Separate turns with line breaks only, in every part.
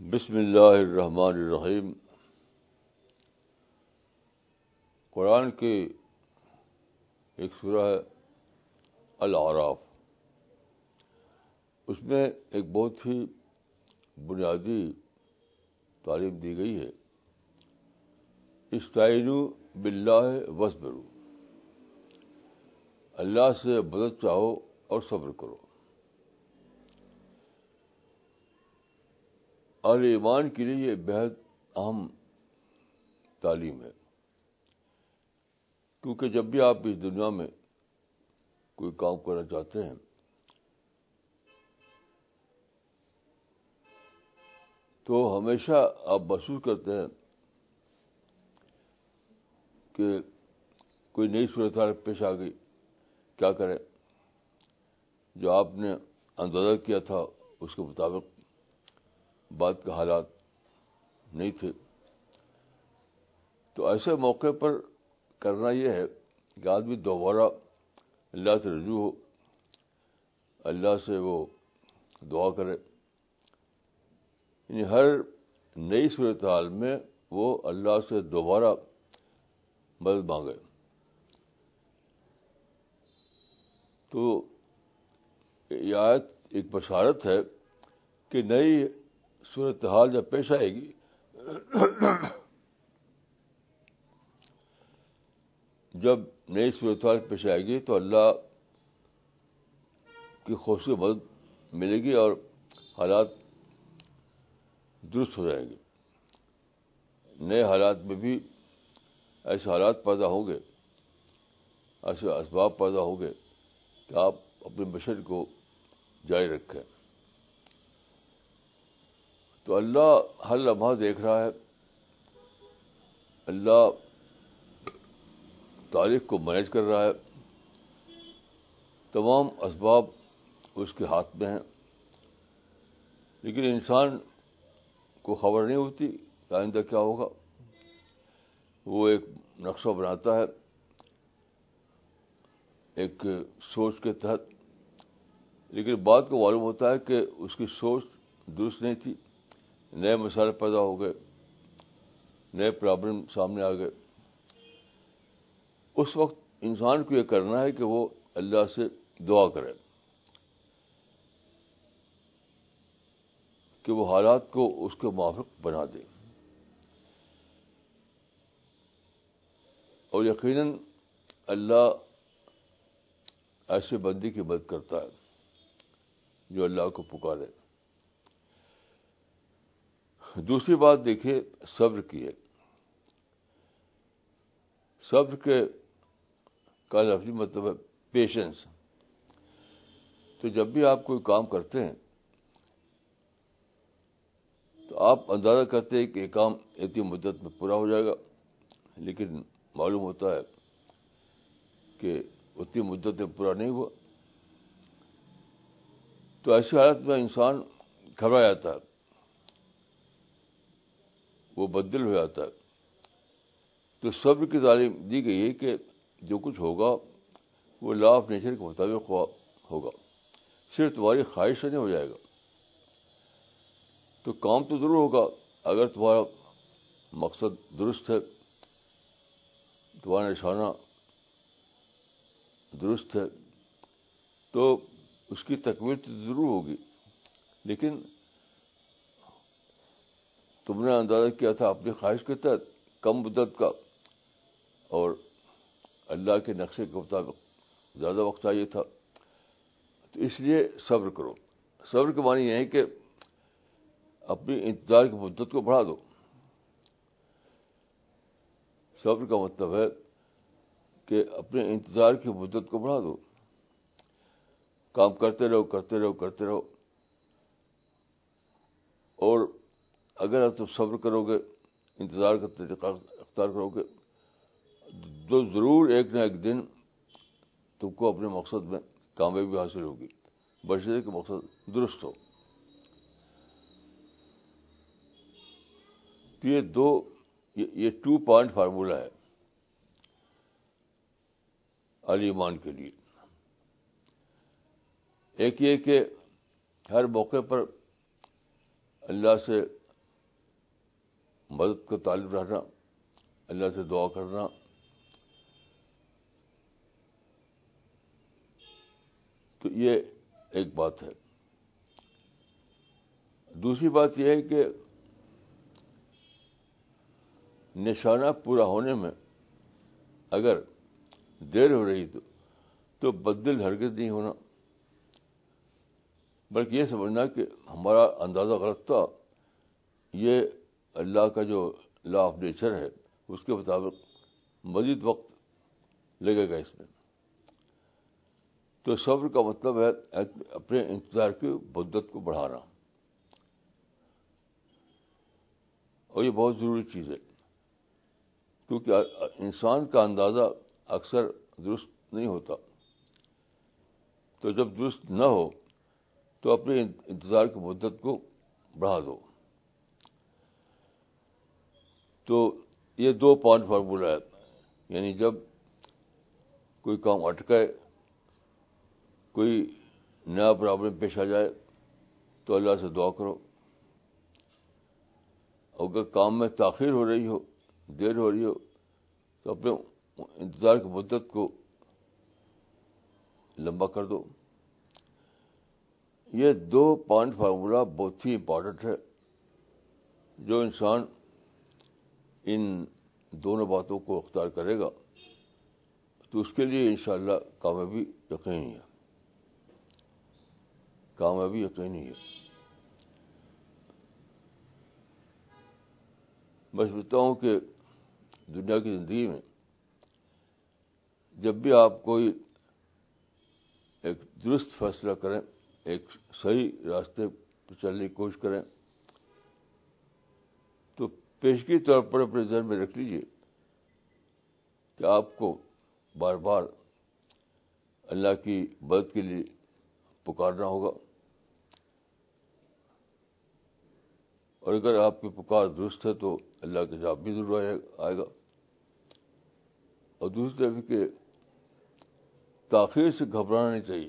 بسم اللہ الرحمن الرحیم۔ قرآن کی ایک سورہ ہے العراف۔ اس میں ایک بہت ہی بنیادی تعلیم دی گئی ہے۔ استعین بلّہ وصبرو اللہ سے مدد چاہو اور صبر کرو۔ اور ایمان کے لیے یہ بہت اہم تعلیم ہے۔ کیونکہ جب بھی آپ اس دنیا میں کوئی کام کرنا چاہتے ہیں، تو ہمیشہ آپ محسوس کرتے ہیں کہ کوئی نئی صورتحال پیش آ گئی۔ کیا کریں؟ جو آپ نے اندازہ کیا تھا، اس کے مطابق بات کے حالات نہیں تھے۔ تو ایسے موقع پر کرنا یہ ہے کہ آدمی دوبارہ اللہ سے رجوع ہو، اللہ سے وہ دعا کرے۔ یعنی ہر نئی صورتحال میں وہ اللہ سے دوبارہ مدد مانگے۔ تو یہ آیت ایک بشارت ہے کہ نئی صورتحال جب پیش آئے گی، جب نئی صورتحال پیش آئے گی تو اللہ کی خوشی مدد ملے گی اور حالات درست ہو جائیں گے۔ نئے حالات میں بھی ایسے حالات پیدا ہوں گے، ایسے اسباب پیدا ہوں گے کہ آپ اپنے مشن کو جاری رکھیں۔ تو اللہ ہر لمحہ دیکھ رہا ہے۔ اللہ تاریخ کو مینج کر رہا ہے۔ تمام اسباب اس کے ہاتھ میں ہیں۔ لیکن انسان کو خبر نہیں ہوتی کہ آئندہ کیا ہوگا۔ وہ ایک نقشہ بناتا ہے۔ ایک سوچ کے تحت۔ لیکن بات کو معلوم ہوتا ہے کہ اس کی سوچ درست نہیں تھی۔ نئے مسائل پیدا ہو گئے، نئے پرابلم سامنے آ گئے۔ اس وقت انسان کو یہ کرنا ہے کہ وہ اللہ سے دعا کرے کہ وہ حالات کو اس کے موافق بنا دے۔ اور یقیناً اللہ ایسے بندی کی مدد کرتا ہے جو اللہ کو پکارے۔ دوسری بات دیکھیے، صبر کی ہے۔ صبر کے کا لفظی مطلب ہے پیشنس تو جب بھی آپ کوئی کام کرتے ہیں، تو آپ اندازہ کرتے ہیں کہ یہ کام اتنی مدت میں پورا ہو جائے گا۔ لیکن معلوم ہوتا ہے کہ اتنی مدت میں پورا نہیں ہوا۔ تو ایسی حالت میں انسان گھبرا جاتا ہے۔ وہ بدل ہو جاتا ہے۔ تو صبر کی تعلیم دی گئی ہے کہ جو کچھ ہوگا، وہ لا آف نیچر کے مطابق ہوگا۔ صرف تمہاری خواہش سے نہیں ہو جائے گا۔ تو کام تو ضرور ہوگا۔ اگر تمہارا مقصد درست ہے، تمہارا نشانہ درست ہے، تو اس کی تکمیل تو ضرور ہوگی۔ لیکن تم نے اندازہ کیا تھا اپنی خواہش کے تحت کم مدت کا۔ اور اللہ کے نقشے کے مطابق زیادہ وقت چاہیے تھا۔ تو اس لیے صبر کرو۔ صبر کے معنی یہ ہے کہ اپنی انتظار کی مدت کو بڑھا دو۔ صبر کا مطلب ہے کہ اپنے انتظار کی مدت کو بڑھا دو۔ کام کرتے رہو کرتے رہو کرتے رہو۔ اور اگر تم صبر کرو گے، انتظار کا طریقہ اختیار کرو گے، تو ضرور ایک نہ ایک دن تم کو اپنے مقصد میں کامیابی حاصل ہوگی۔ بشرے کے مقصد درست ہو۔ تو یہ دو، یہ ٹو پوائنٹ فارمولہ ہے۔ علی ایمان کے لیے۔ ایک یہ کہ ہر موقع پر اللہ سے مدد کا طالب رہنا اللہ سے دعا کرنا۔ تو یہ ایک بات ہے۔ دوسری بات یہ ہے کہ نشانہ پورا ہونے میں اگر دیر ہو رہی تو تو بدل ہرگز نہیں ہونا۔ بلکہ یہ سمجھنا کہ ہمارا اندازہ غلط تھا۔ یہ اللہ کا جو لا آف نیچر ہے، اس کے مطابق مزید وقت لگے گا اس میں۔ تو صبر کا مطلب ہے اپنے انتظار کی بدت کو بڑھانا۔ اور یہ بہت ضروری چیز ہے، کیونکہ انسان کا اندازہ اکثر درست نہیں ہوتا۔ تو جب درست نہ ہو، تو اپنے انتظار کی مدت کو بڑھا دو۔ تو یہ دو پوائنٹ فارمولہ ہے۔ یعنی جب کوئی کام اٹکے کوئی نیا پرابلم پیش آ جائے، تو اللہ سے دعا کرو۔ اگر کام میں تاخیر ہو رہی ہو، دیر ہو رہی ہو، تو اپنے انتظار کی مدت کو لمبا کر دو۔ یہ دو پوائنٹ فارمولہ بہت ہی امپورٹنٹ ہے۔ جو انسان ان دونوں باتوں کو اختیار کرے گا، تو اس کے لیے انشاءاللہ کامیابی یقینی ہے۔ کامیابی یقینی ہے۔ میں سمجھتا ہوں کہ دنیا کی زندگی میں جب بھی آپ کوئی ایک درست فیصلہ کریں، ایک صحیح راستے پہ چلنے کی کوشش کریں پیشگی طور پر اپنے ذہن میں رکھ لیجیے کہ آپ کو بار بار اللہ کی مدد کے لیے پکارنا ہوگا۔ اور اگر آپ کی پکار درست ہے تو اللہ کا جواب بھی ضرور آئے گا۔ اور دوسری طرف کہ تاخیر سے گھبرانا نہیں چاہیے۔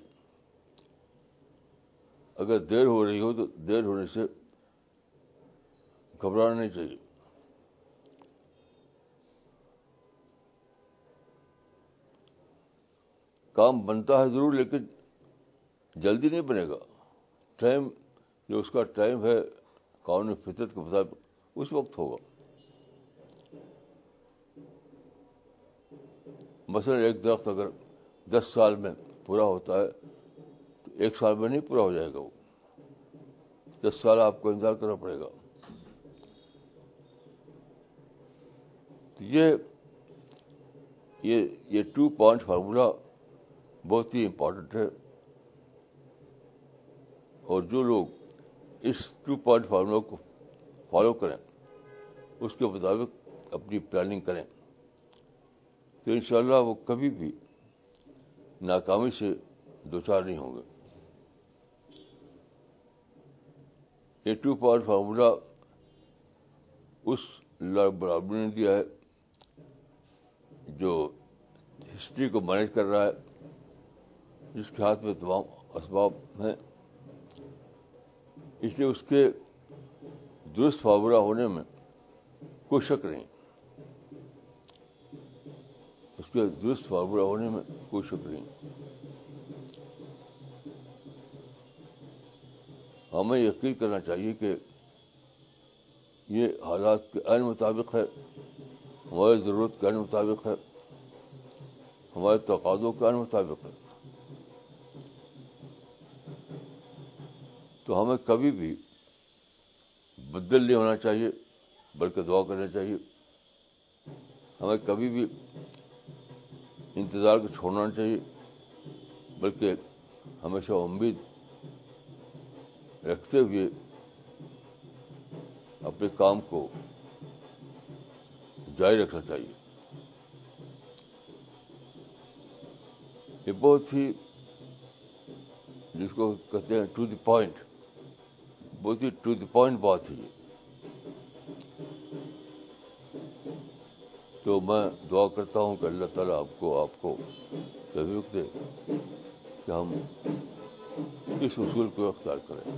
اگر دیر ہو رہی ہو تو دیر ہونے سے گھبرانا نہیں چاہیے۔ کام بنتا ہے ضرور، لیکن جلدی نہیں بنے گا۔ ٹائم، جو اس کا ٹائم ہے، قانون فطرت کے مطابق اس وقت ہوگا۔ مثلا ایک درخت اگر دس سال میں پورا ہوتا ہے، تو ایک سال میں نہیں پورا ہو جائے گا وہ۔ دس سال آپ کو انتظار کرنا پڑے گا۔ تو یہ یہ ٹو پوائنٹ فارمولا بہت ہی امپورٹنٹ ہے۔ اور جو لوگ اس ٹو پوائنٹ فارمولا کو فالو کریں، اس کے مطابق اپنی پلاننگ کریں، تو انشاءاللہ وہ کبھی بھی ناکامی سے دو چار نہیں ہوں گے۔ یہ ٹو پوائنٹ فارمولا اس برابر نے دیا ہے جو ہسٹری کو مینج کر رہا ہے۔ جس کے ہاتھ میں تمام اسباب ہیں، اس لیے اس کے درست فارمولہ ہونے میں کوئی شک نہیں۔ اس کے درست فارمولہ ہونے میں کوئی شک نہیں۔ ہمیں یقین کرنا چاہیے کہ یہ حالات کے عین مطابق ہے، ہماری ضرورت کے عین مطابق ہے، ہمارے تقاضوں کے عین مطابق ہے۔ تو ہمیں کبھی بھی بدل نہیں ہونا چاہیے، بلکہ دعا کرنا چاہیے۔ ہمیں کبھی بھی انتظار کو چھوڑنا چاہیے، بلکہ ہمیشہ امید رکھتے ہوئے اپنے کام کو جاری رکھنا چاہیے۔ یہ بہت ہی جس کو کہتے ہیں ٹو دی پوائنٹ۔ بہت ہی ٹو دی پوائنٹ بات ہے یہ۔ تو میں دعا کرتا ہوں کہ اللہ تعالیٰ آپ کو آپ کو تحفیق دے کہ ہم اس اصول کو اختیار کریں۔